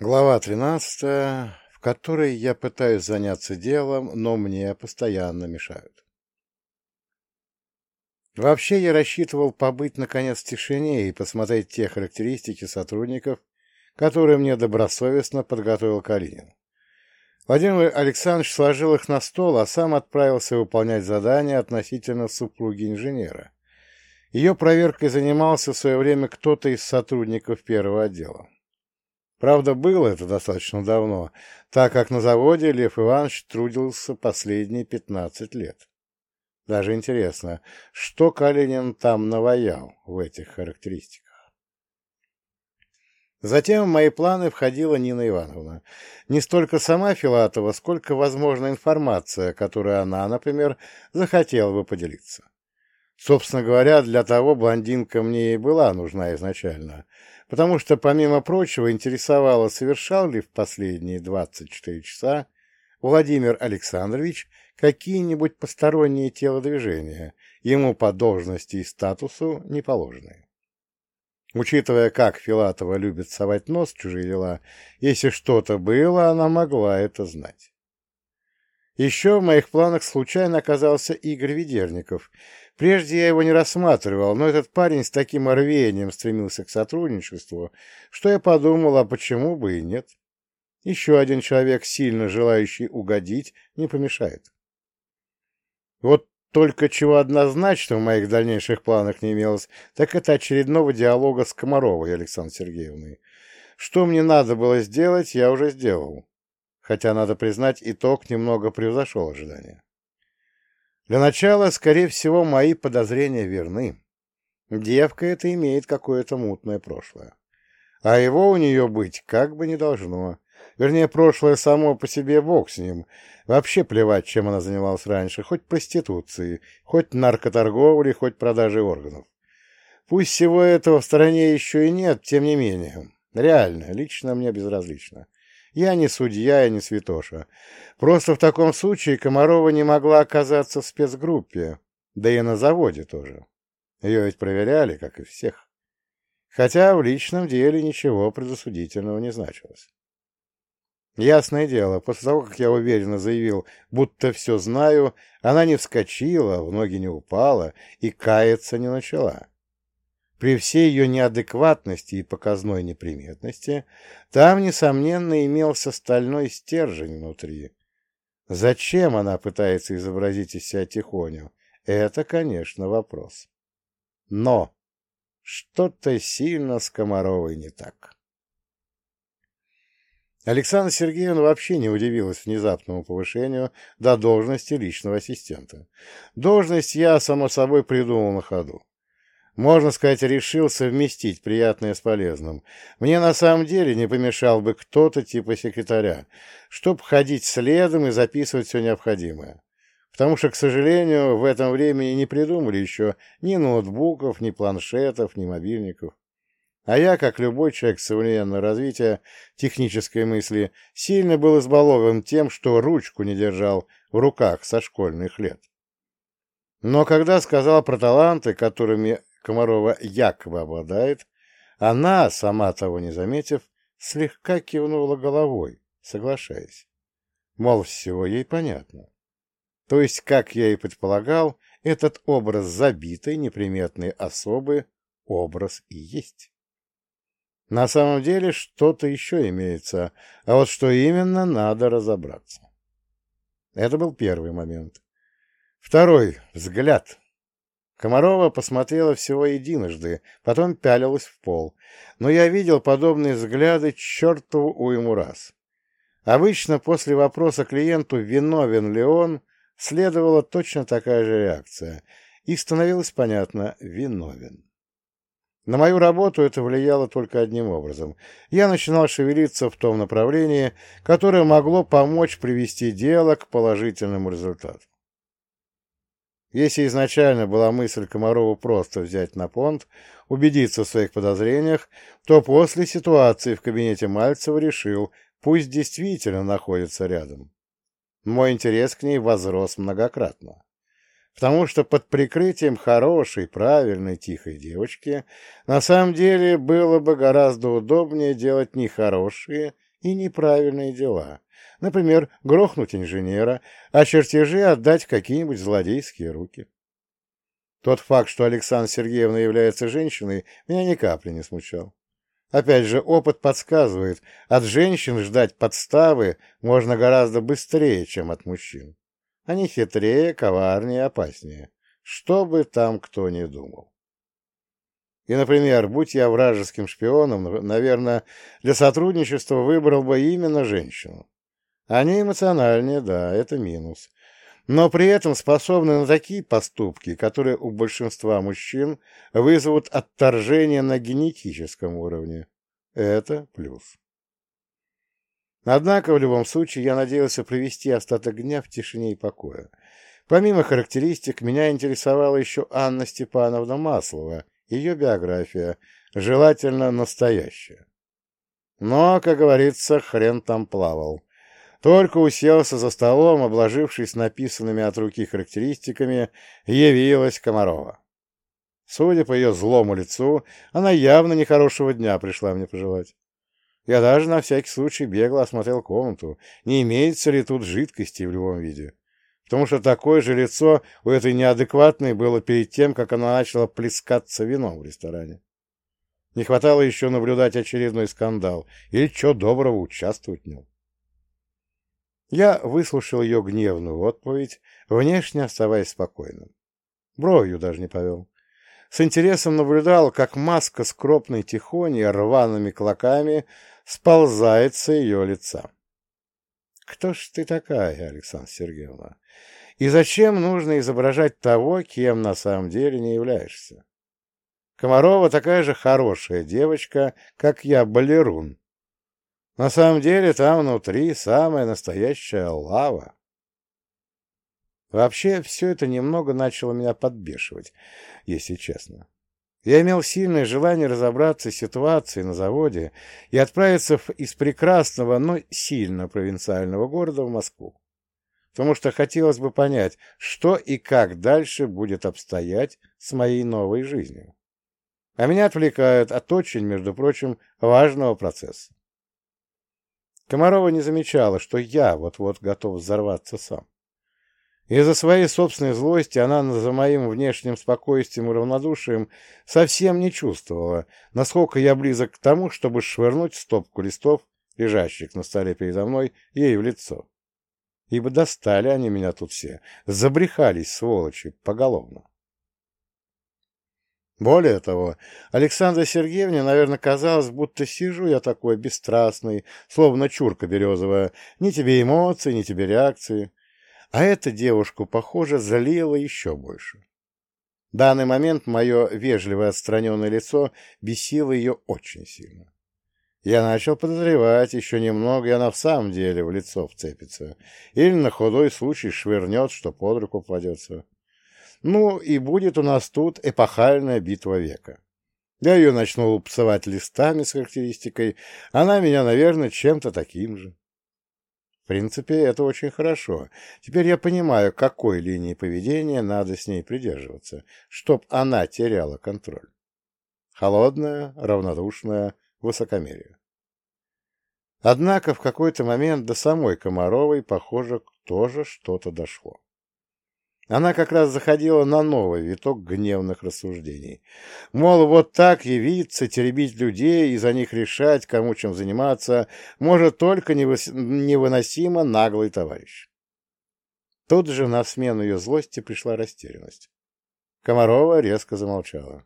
Глава 13, в которой я пытаюсь заняться делом, но мне постоянно мешают. Вообще я рассчитывал побыть наконец в тишине и посмотреть те характеристики сотрудников, которые мне добросовестно подготовил Калинин. Владимир Александрович сложил их на стол, а сам отправился выполнять задание относительно супруги инженера. Ее проверкой занимался в свое время кто-то из сотрудников первого отдела. Правда, было это достаточно давно, так как на заводе Лев Иванович трудился последние пятнадцать лет. Даже интересно, что Калинин там наваял в этих характеристиках. Затем в мои планы входила Нина Ивановна. Не столько сама Филатова, сколько, возможно, информация, которой она, например, захотела бы поделиться. Собственно говоря, для того блондинка мне и была нужна изначально, потому что, помимо прочего, интересовало, совершал ли в последние 24 часа Владимир Александрович какие-нибудь посторонние телодвижения, ему по должности и статусу не положенные. Учитывая, как Филатова любит совать нос в чужие дела, если что-то было, она могла это знать. Еще в моих планах случайно оказался Игорь Ведерников, Прежде я его не рассматривал, но этот парень с таким рвением стремился к сотрудничеству, что я подумал, а почему бы и нет. Еще один человек, сильно желающий угодить, не помешает. Вот только чего однозначно в моих дальнейших планах не имелось, так это очередного диалога с Комаровой Александрой Сергеевной. Что мне надо было сделать, я уже сделал. Хотя, надо признать, итог немного превзошел ожидания. Для начала, скорее всего, мои подозрения верны. Девка эта имеет какое-то мутное прошлое. А его у нее быть как бы не должно. Вернее, прошлое само по себе бог с ним. Вообще плевать, чем она занималась раньше, хоть проституцией, хоть наркоторговлей, хоть продажей органов. Пусть всего этого в стороне еще и нет, тем не менее. Реально, лично мне безразлично. Я не судья и не святоша. Просто в таком случае Комарова не могла оказаться в спецгруппе, да и на заводе тоже. Ее ведь проверяли, как и всех. Хотя в личном деле ничего предосудительного не значилось. Ясное дело, после того, как я уверенно заявил, будто все знаю, она не вскочила, в ноги не упала и каяться не начала. При всей ее неадекватности и показной неприметности там, несомненно, имелся стальной стержень внутри. Зачем она пытается изобразить из себя тихоню? Это, конечно, вопрос. Но что-то сильно с Комаровой не так. Александра Сергеевна вообще не удивилась внезапному повышению до должности личного ассистента. Должность я, само собой, придумал на ходу. Можно сказать, решил совместить приятное с полезным. Мне на самом деле не помешал бы кто-то типа секретаря, чтобы ходить следом и записывать все необходимое. Потому что, к сожалению, в этом времени не придумали еще ни ноутбуков, ни планшетов, ни мобильников. А я, как любой человек современного развития технической мысли, сильно был избалован тем, что ручку не держал в руках со школьных лет. Но когда сказал про таланты, которыми Комарова якобы обладает, она, сама того не заметив, слегка кивнула головой, соглашаясь. Мол, всего ей понятно. То есть, как я и предполагал, этот образ забитой, неприметной особы образ и есть. На самом деле что-то еще имеется, а вот что именно, надо разобраться. Это был первый момент. Второй — взгляд. Комарова посмотрела всего единожды, потом пялилась в пол. Но я видел подобные взгляды чертову уйму раз. Обычно после вопроса клиенту, виновен ли он, следовала точно такая же реакция. И становилось понятно – виновен. На мою работу это влияло только одним образом. Я начинал шевелиться в том направлении, которое могло помочь привести дело к положительному результату. Если изначально была мысль Комарова просто взять на понт, убедиться в своих подозрениях, то после ситуации в кабинете Мальцева решил, пусть действительно находится рядом. Мой интерес к ней возрос многократно. Потому что под прикрытием хорошей, правильной, тихой девочки на самом деле было бы гораздо удобнее делать нехорошие и неправильные дела. Например, грохнуть инженера, а чертежи отдать в какие-нибудь злодейские руки. Тот факт, что Александра Сергеевна является женщиной, меня ни капли не смущал. Опять же, опыт подсказывает, от женщин ждать подставы можно гораздо быстрее, чем от мужчин. Они хитрее, коварнее, опаснее. Что бы там кто ни думал. И, например, будь я вражеским шпионом, наверное, для сотрудничества выбрал бы именно женщину. Они эмоциональнее, да, это минус но при этом способны на такие поступки, которые у большинства мужчин вызовут отторжение на генетическом уровне. Это плюс. Однако, в любом случае, я надеялся провести остаток дня в тишине и покое. Помимо характеристик, меня интересовала еще Анна Степановна Маслова, ее биография, желательно настоящая. Но, как говорится, хрен там плавал. Только уселся за столом, обложившись написанными от руки характеристиками, явилась Комарова. Судя по ее злому лицу, она явно нехорошего дня пришла мне пожелать. Я даже на всякий случай бегло осмотрел комнату, не имеется ли тут жидкости в любом виде. Потому что такое же лицо у этой неадекватной было перед тем, как она начала плескаться вином в ресторане. Не хватало еще наблюдать очередной скандал или, что доброго, участвовать в нем. Я выслушал ее гневную отповедь, внешне оставаясь спокойным. Бровью даже не повел. С интересом наблюдал, как маска с кропной тихоней рваными клоками сползает с ее лица. «Кто ж ты такая, Александра Сергеевна? И зачем нужно изображать того, кем на самом деле не являешься? Комарова такая же хорошая девочка, как я, балерун, на самом деле там внутри самая настоящая лава. Вообще, все это немного начало меня подбешивать, если честно. Я имел сильное желание разобраться с ситуацией на заводе и отправиться из прекрасного, но сильно провинциального города в Москву. Потому что хотелось бы понять, что и как дальше будет обстоять с моей новой жизнью. А меня отвлекают от очень, между прочим, важного процесса. Комарова не замечала, что я вот-вот готов взорваться сам. Из-за своей собственной злости она за моим внешним спокойствием и равнодушием совсем не чувствовала, насколько я близок к тому, чтобы швырнуть стопку листов, лежащих на столе передо мной, ей в лицо. Ибо достали они меня тут все, забрехались, сволочи, поголовно. Более того, Александре Сергеевне, наверное, казалось, будто сижу я такой бесстрастный, словно чурка березовая, ни тебе эмоций, ни тебе реакции. А эта девушку, похоже, залила еще больше. В данный момент мое вежливое отстраненное лицо бесило ее очень сильно. Я начал подозревать, еще немного, и она в самом деле в лицо вцепится. Или на худой случай швырнет, что под руку попадется. Ну, и будет у нас тут эпохальная битва века. Я ее начну псовать листами с характеристикой, она меня, наверное, чем-то таким же. В принципе, это очень хорошо. Теперь я понимаю, какой линии поведения надо с ней придерживаться, чтоб она теряла контроль. Холодная, равнодушная, высокомерие. Однако в какой-то момент до самой Комаровой, похоже, тоже что-то дошло. Она как раз заходила на новый виток гневных рассуждений. Мол, вот так явиться, теребить людей и за них решать, кому чем заниматься, может только невыносимо наглый товарищ. Тут же на смену ее злости пришла растерянность. Комарова резко замолчала.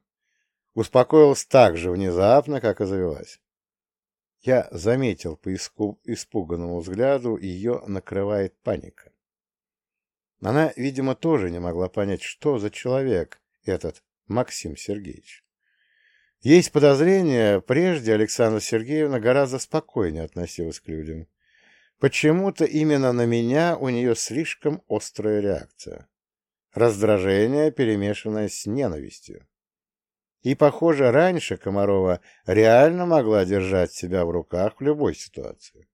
Успокоилась так же внезапно, как и завелась. Я заметил по испуганному взгляду, ее накрывает паника. Она, видимо, тоже не могла понять, что за человек этот Максим Сергеевич. Есть подозрение, прежде Александра Сергеевна гораздо спокойнее относилась к людям. Почему-то именно на меня у нее слишком острая реакция. Раздражение, перемешанное с ненавистью. И, похоже, раньше Комарова реально могла держать себя в руках в любой ситуации.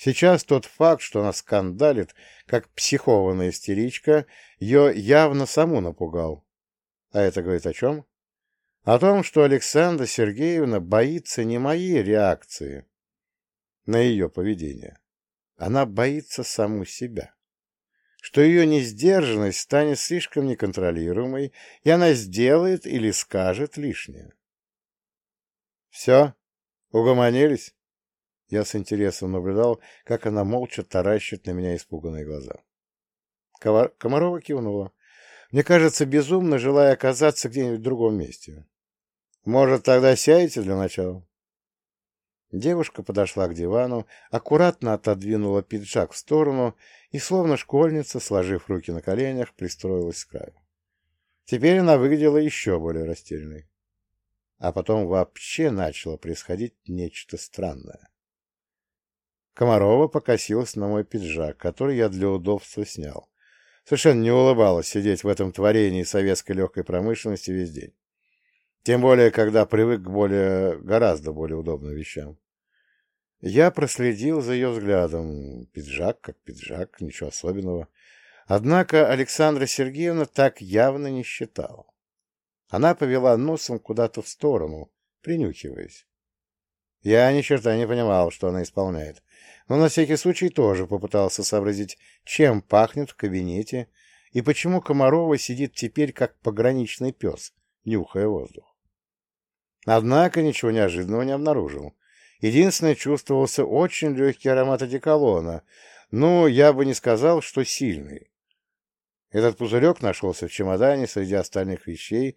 Сейчас тот факт, что она скандалит, как психованная истеричка, ее явно саму напугал. А это говорит о чем? О том, что Александра Сергеевна боится не моей реакции. на ее поведение. Она боится саму себя. Что ее несдержанность станет слишком неконтролируемой, и она сделает или скажет лишнее. «Все? Угомонились?» Я с интересом наблюдал, как она молча таращит на меня испуганные глаза. Комарова кивнула. Мне кажется, безумно желая оказаться где-нибудь в другом месте. Может, тогда сядете для начала? Девушка подошла к дивану, аккуратно отодвинула пиджак в сторону и, словно школьница, сложив руки на коленях, пристроилась к краю. Теперь она выглядела еще более растерянной. А потом вообще начало происходить нечто странное. Комарова покосилась на мой пиджак, который я для удобства снял. Совершенно не улыбалась сидеть в этом творении советской легкой промышленности весь день. Тем более, когда привык к более, гораздо более удобным вещам. Я проследил за ее взглядом. Пиджак как пиджак, ничего особенного. Однако Александра Сергеевна так явно не считала. Она повела носом куда-то в сторону, принюхиваясь. Я ни черта не понимал, что она исполняет, но на всякий случай тоже попытался сообразить, чем пахнет в кабинете и почему Комарова сидит теперь как пограничный пес, нюхая воздух. Однако ничего неожиданного не обнаружил. Единственное, чувствовался очень легкий аромат одеколона, но я бы не сказал, что сильный. Этот пузырек нашелся в чемодане среди остальных вещей.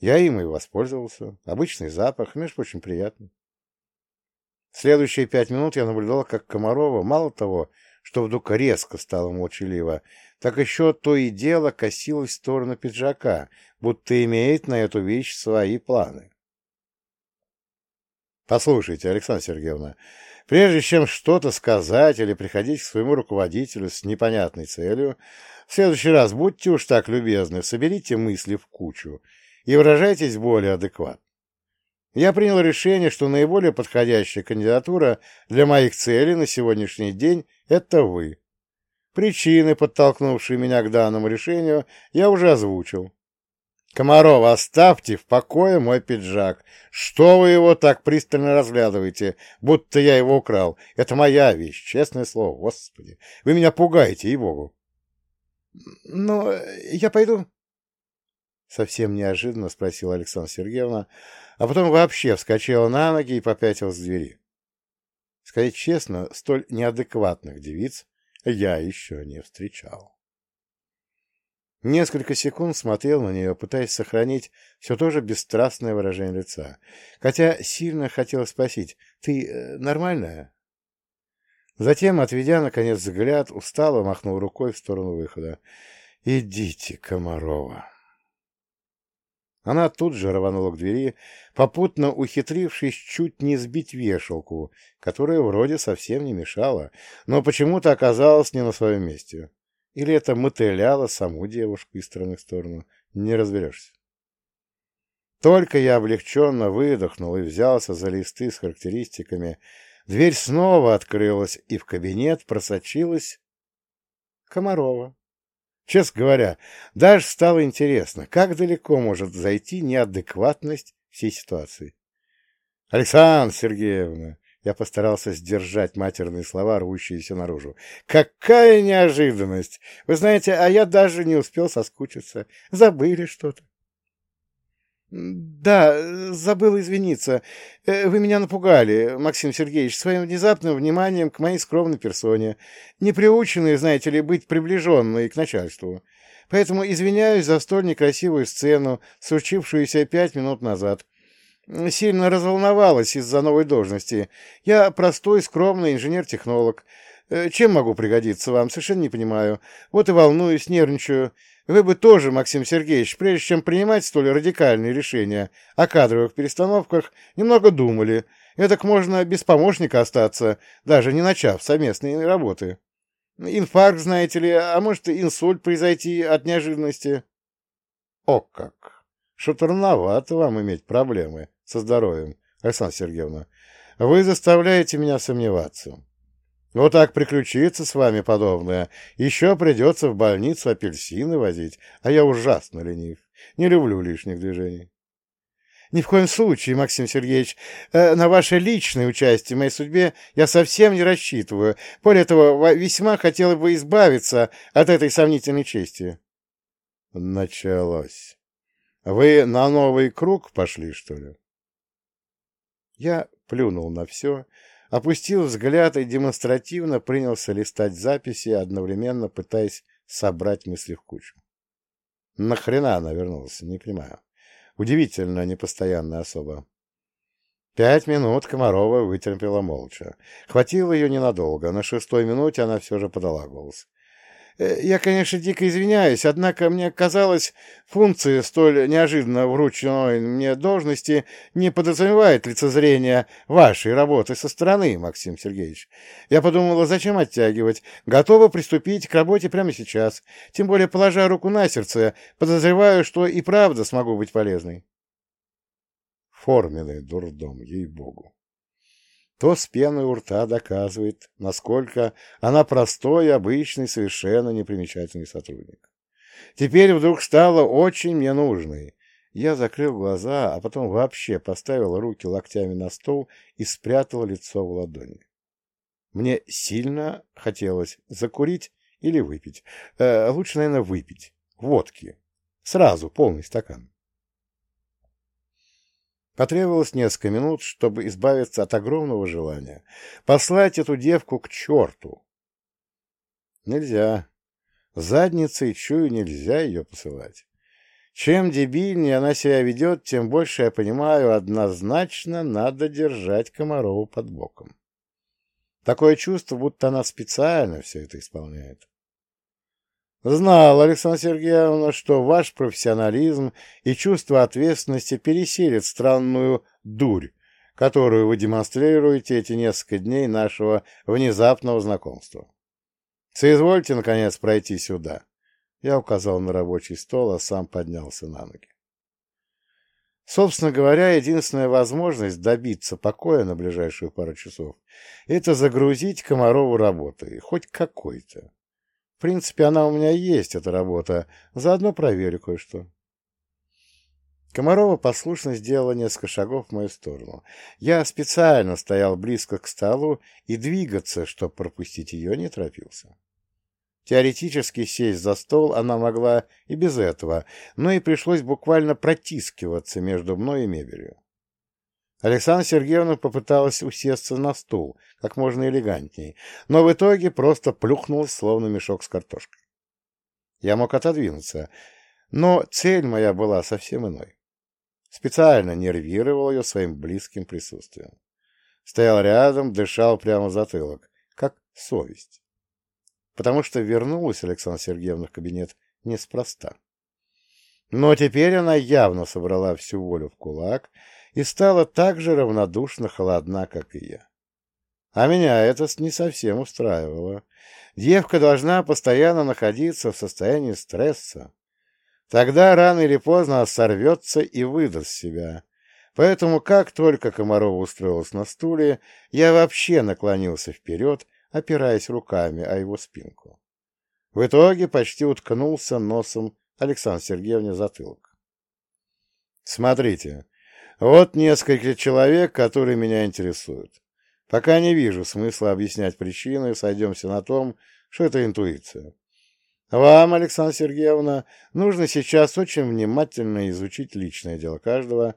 Я им и воспользовался. Обычный запах, между прочим, приятный. Следующие пять минут я наблюдал, как Комарова, мало того, что вдруг резко стало молчаливо, так еще то и дело косилось в сторону пиджака, будто имеет на эту вещь свои планы. Послушайте, Александра Сергеевна, прежде чем что-то сказать или приходить к своему руководителю с непонятной целью, в следующий раз будьте уж так любезны, соберите мысли в кучу и выражайтесь более адекватно. Я принял решение, что наиболее подходящая кандидатура для моих целей на сегодняшний день — это вы. Причины, подтолкнувшие меня к данному решению, я уже озвучил. Комаров, оставьте в покое мой пиджак. Что вы его так пристально разглядываете, будто я его украл? Это моя вещь, честное слово. Господи, вы меня пугаете, ей-богу. — Ну, я пойду? — совсем неожиданно спросила Александра Сергеевна, а потом вообще вскочила на ноги и попятилась к двери. Сказать честно, столь неадекватных девиц я еще не встречал. Несколько секунд смотрел на нее, пытаясь сохранить все то же бесстрастное выражение лица, хотя сильно хотел спросить «Ты э, нормальная?» Затем, отведя, наконец, взгляд, устало махнул рукой в сторону выхода. «Идите, Комарова!» Она тут же рванула к двери, попутно ухитрившись чуть не сбить вешалку, которая вроде совсем не мешала, но почему-то оказалась не на своем месте. Или это мотыляло саму девушку из стороны в сторону. Не разберешься. Только я облегченно выдохнул и взялся за листы с характеристиками. Дверь снова открылась, и в кабинет просочилась Комарова. Честно говоря, даже стало интересно, как далеко может зайти неадекватность всей ситуации. — Александра Сергеевна, я постарался сдержать матерные слова, рвущиеся наружу. «Какая неожиданность! Вы знаете, а я даже не успел соскучиться. Забыли что-то». «Да, забыл извиниться. Э, вы меня напугали, Максим Сергеевич, своим внезапным вниманием к моей скромной персоне, не знаете ли, быть приближенной к начальству. Поэтому извиняюсь за столь некрасивую сцену, случившуюся пять минут назад сильно разволновалась из-за новой должности. Я простой, скромный инженер-технолог. Э, чем могу пригодиться вам, совершенно не понимаю. Вот и волнуюсь, нервничаю. Вы бы тоже, Максим Сергеевич, прежде чем принимать столь радикальные решения о кадровых перестановках, немного думали. Эдак можно без помощника остаться, даже не начав совместные работы. Инфаркт, знаете ли, а может инсульт произойти от неожиданности. О как! Что-то рановато вам иметь проблемы со здоровьем, Александра Сергеевна. Вы заставляете меня сомневаться. Вот так приключится с вами подобное. Еще придется в больницу апельсины возить, а я ужасно ленив. Не люблю лишних движений. Ни в коем случае, Максим Сергеевич. Э, на ваше личное участие в моей судьбе я совсем не рассчитываю. Более того, весьма хотела бы избавиться от этой сомнительной чести. Началось. Вы на новый круг пошли, что ли? Я плюнул на все, опустил взгляд и демонстративно принялся листать записи, одновременно пытаясь собрать мысли в кучу. Нахрена она вернулась, не понимаю. Удивительно непостоянная особа. Пять минут Комарова вытерпела молча. Хватило ее ненадолго. На шестой минуте она все же подала голос. Э, я, конечно, дико извиняюсь, однако мне казалось, функции столь неожиданно врученной мне должности не подразумевает лицезрение вашей работы со стороны, Максим Сергеевич. Я подумала, зачем оттягивать? Готова приступить к работе прямо сейчас. Тем более, положа руку на сердце, подозреваю, что и правда смогу быть полезной. Форменный дурдом, ей-богу то с пеной у рта доказывает, насколько она простой, обычный, совершенно непримечательный сотрудник. Теперь вдруг стала очень мне нужной. Я закрыл глаза, а потом вообще поставил руки локтями на стол и спрятал лицо в ладони. Мне сильно хотелось закурить или выпить. Э, лучше, наверное, выпить. Водки. Сразу, полный стакан. Потребовалось несколько минут, чтобы избавиться от огромного желания послать эту девку к черту. Нельзя. Задницей, чую, нельзя ее посылать. Чем дебильнее она себя ведет, тем больше я понимаю, однозначно надо держать Комарову под боком. Такое чувство, будто она специально все это исполняет. Знал, Александра Сергеевна, что ваш профессионализм и чувство ответственности пересилит странную дурь, которую вы демонстрируете эти несколько дней нашего внезапного знакомства. Соизвольте, наконец, пройти сюда. Я указал на рабочий стол, а сам поднялся на ноги. Собственно говоря, единственная возможность добиться покоя на ближайшую пару часов — это загрузить Комарову работой, хоть какой-то. В принципе, она у меня есть, эта работа. Заодно проверю кое-что. Комарова послушно сделала несколько шагов в мою сторону. Я специально стоял близко к столу и двигаться, чтобы пропустить ее, не торопился. Теоретически сесть за стол она могла и без этого, но и пришлось буквально протискиваться между мной и мебелью. Александра Сергеевна попыталась усесться на стул как можно элегантней, но в итоге просто плюхнулась, словно мешок с картошкой. Я мог отодвинуться, но цель моя была совсем иной. Специально нервировал ее своим близким присутствием. Стоял рядом, дышал прямо в затылок, как совесть. Потому что вернулась Александра Сергеевна в кабинет неспроста. Но теперь она явно собрала всю волю в кулак и стала так же равнодушно холодна, как и я. А меня это не совсем устраивало. Девка должна постоянно находиться в состоянии стресса. Тогда рано или поздно сорвется и выдаст себя. Поэтому, как только Комарова устроилась на стуле, я вообще наклонился вперед, опираясь руками о его спинку. В итоге почти уткнулся носом Александр Сергеевне затылок. «Смотрите, вот несколько человек, которые меня интересуют. Пока не вижу смысла объяснять причины, сойдемся на том, что это интуиция. Вам, Александра Сергеевна, нужно сейчас очень внимательно изучить личное дело каждого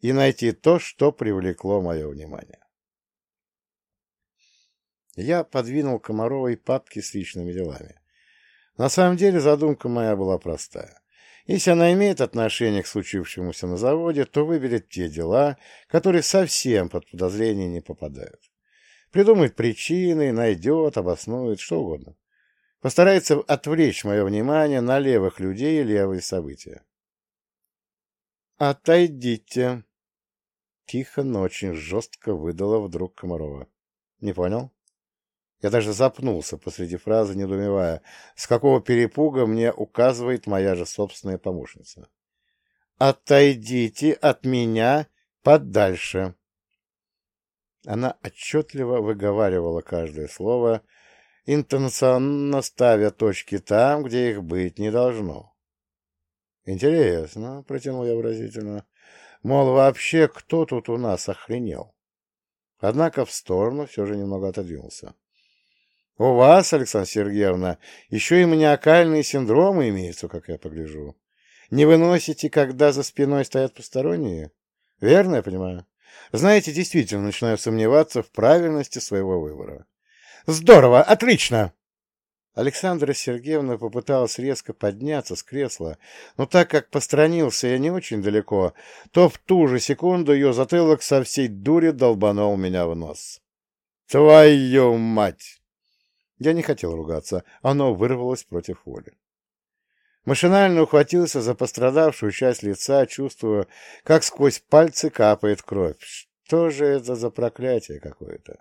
и найти то, что привлекло мое внимание. Я подвинул Комаровой папки с личными делами. На самом деле задумка моя была простая. Если она имеет отношение к случившемуся на заводе, то выберет те дела, которые совсем под подозрение не попадают. Придумает причины, найдет, обоснует, что угодно. Постарается отвлечь мое внимание на левых людей и левые события. «Отойдите!» Тихо, но очень жестко выдала вдруг Комарова. «Не понял?» Я даже запнулся посреди фразы, недоумевая, с какого перепуга мне указывает моя же собственная помощница. «Отойдите от меня подальше!» Она отчетливо выговаривала каждое слово, интонационно ставя точки там, где их быть не должно. «Интересно», — протянул я выразительно. мол, вообще кто тут у нас охренел. Однако в сторону все же немного отодвинулся. У вас, Александра Сергеевна, еще и маниакальные синдромы имеются, как я погляжу. Не выносите, когда за спиной стоят посторонние? Верно я понимаю? Знаете, действительно начинаю сомневаться в правильности своего выбора. Здорово, отлично! Александра Сергеевна попыталась резко подняться с кресла, но так как постранился я не очень далеко, то в ту же секунду ее затылок со всей дури долбанул меня в нос. «Твою мать!» Я не хотел ругаться, оно вырвалось против воли. Машинально ухватился за пострадавшую часть лица, чувствуя, как сквозь пальцы капает кровь. Что же это за проклятие какое-то?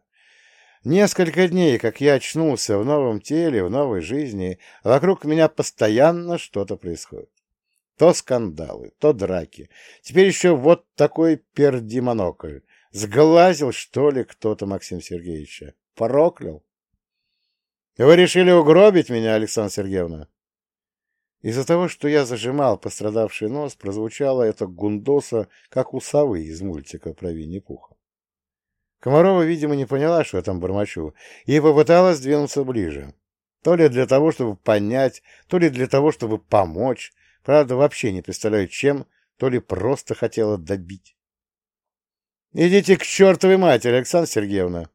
Несколько дней, как я очнулся в новом теле, в новой жизни, вокруг меня постоянно что-то происходит. То скандалы, то драки. Теперь еще вот такой пердимонокль. Сглазил, что ли, кто-то Максим Сергеевича? Проклял? Вы решили угробить меня, Александра Сергеевна? Из-за того, что я зажимал пострадавший нос, прозвучало это гундоса, как у совы из мультика про Винни-Пуха. Комарова, видимо, не поняла, что я там бормочу, и попыталась двинуться ближе. То ли для того, чтобы понять, то ли для того, чтобы помочь. Правда, вообще не представляю, чем, то ли просто хотела добить. «Идите к чертовой матери, Александра Сергеевна!»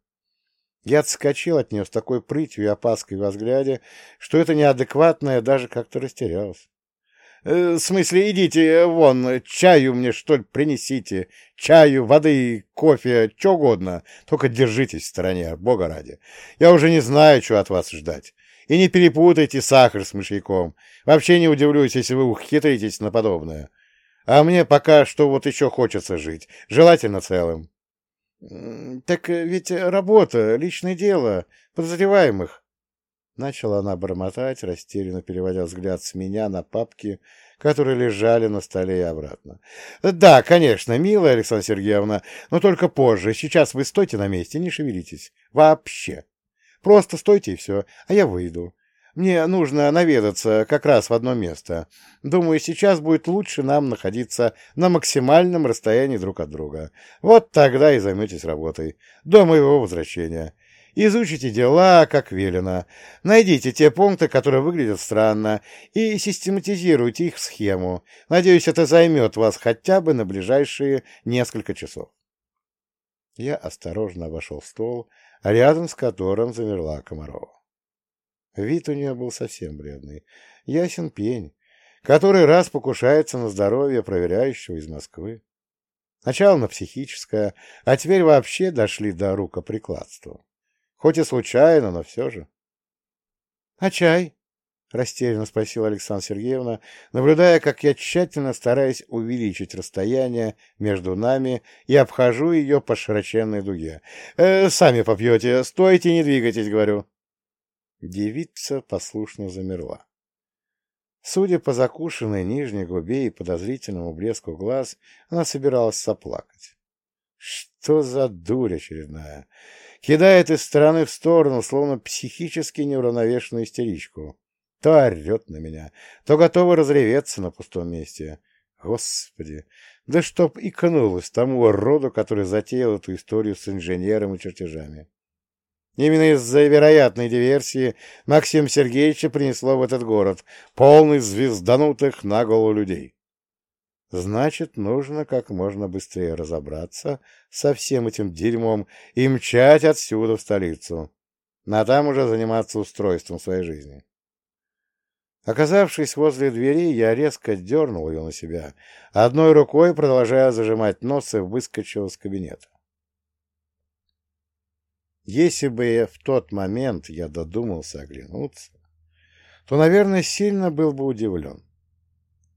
Я отскочил от нее с такой прытью и опаской во взгляде, что это неадекватное даже как-то растерялось. Э, в смысле, идите вон, чаю мне, что ли, принесите. Чаю, воды, кофе, что угодно. Только держитесь в стороне, бога ради. Я уже не знаю, что от вас ждать. И не перепутайте сахар с мышьяком. Вообще не удивлюсь, если вы ухитритесь на подобное. А мне пока что вот еще хочется жить. Желательно целым. — Так ведь работа, личное дело, подозреваемых. Начала она бормотать, растерянно переводя взгляд с меня на папки, которые лежали на столе и обратно. «Да, конечно, милая Александра Сергеевна, но только позже. Сейчас вы стойте на месте, не шевелитесь. Вообще. Просто стойте и все, а я выйду. Мне нужно наведаться как раз в одно место. Думаю, сейчас будет лучше нам находиться на максимальном расстоянии друг от друга. Вот тогда и займетесь работой. До моего возвращения. Изучите дела, как велено. Найдите те пункты, которые выглядят странно, и систематизируйте их в схему. Надеюсь, это займет вас хотя бы на ближайшие несколько часов. Я осторожно обошел стол, рядом с которым замерла Комарова. Вид у нее был совсем бледный. Ясен пень, который раз покушается на здоровье проверяющего из Москвы. Сначала на психическое, а теперь вообще дошли до рукоприкладства. Хоть и случайно, но все же. — А чай? — растерянно спросила Александра Сергеевна, наблюдая, как я тщательно стараюсь увеличить расстояние между нами и обхожу ее по широченной дуге. «Э, — Сами попьете. Стойте, не двигайтесь, говорю. Девица послушно замерла. Судя по закушенной нижней губе и подозрительному блеску глаз, она собиралась соплакать. Что за дурь очередная! кидает из стороны в сторону, словно психически неуравновешенную истеричку. То орет на меня, то готова разреветься на пустом месте. Господи, да чтоб икнулось тому роду, который затеял эту историю с инженером и чертежами. Именно из-за вероятной диверсии Максим Сергеевича принесло в этот город, полный звезданутых на голову людей. Значит, нужно как можно быстрее разобраться со всем этим дерьмом и мчать отсюда в столицу, а там уже заниматься устройством своей жизни. Оказавшись возле двери, я резко дернул ее на себя, одной рукой продолжая зажимать нос и выскочил из кабинета. Если бы в тот момент я додумался оглянуться, то, наверное, сильно был бы удивлен.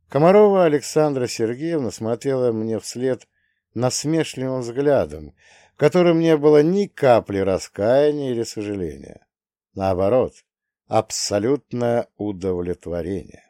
Комарова Александра Сергеевна смотрела мне вслед насмешливым взглядом, в котором не было ни капли раскаяния или сожаления. Наоборот, абсолютное удовлетворение.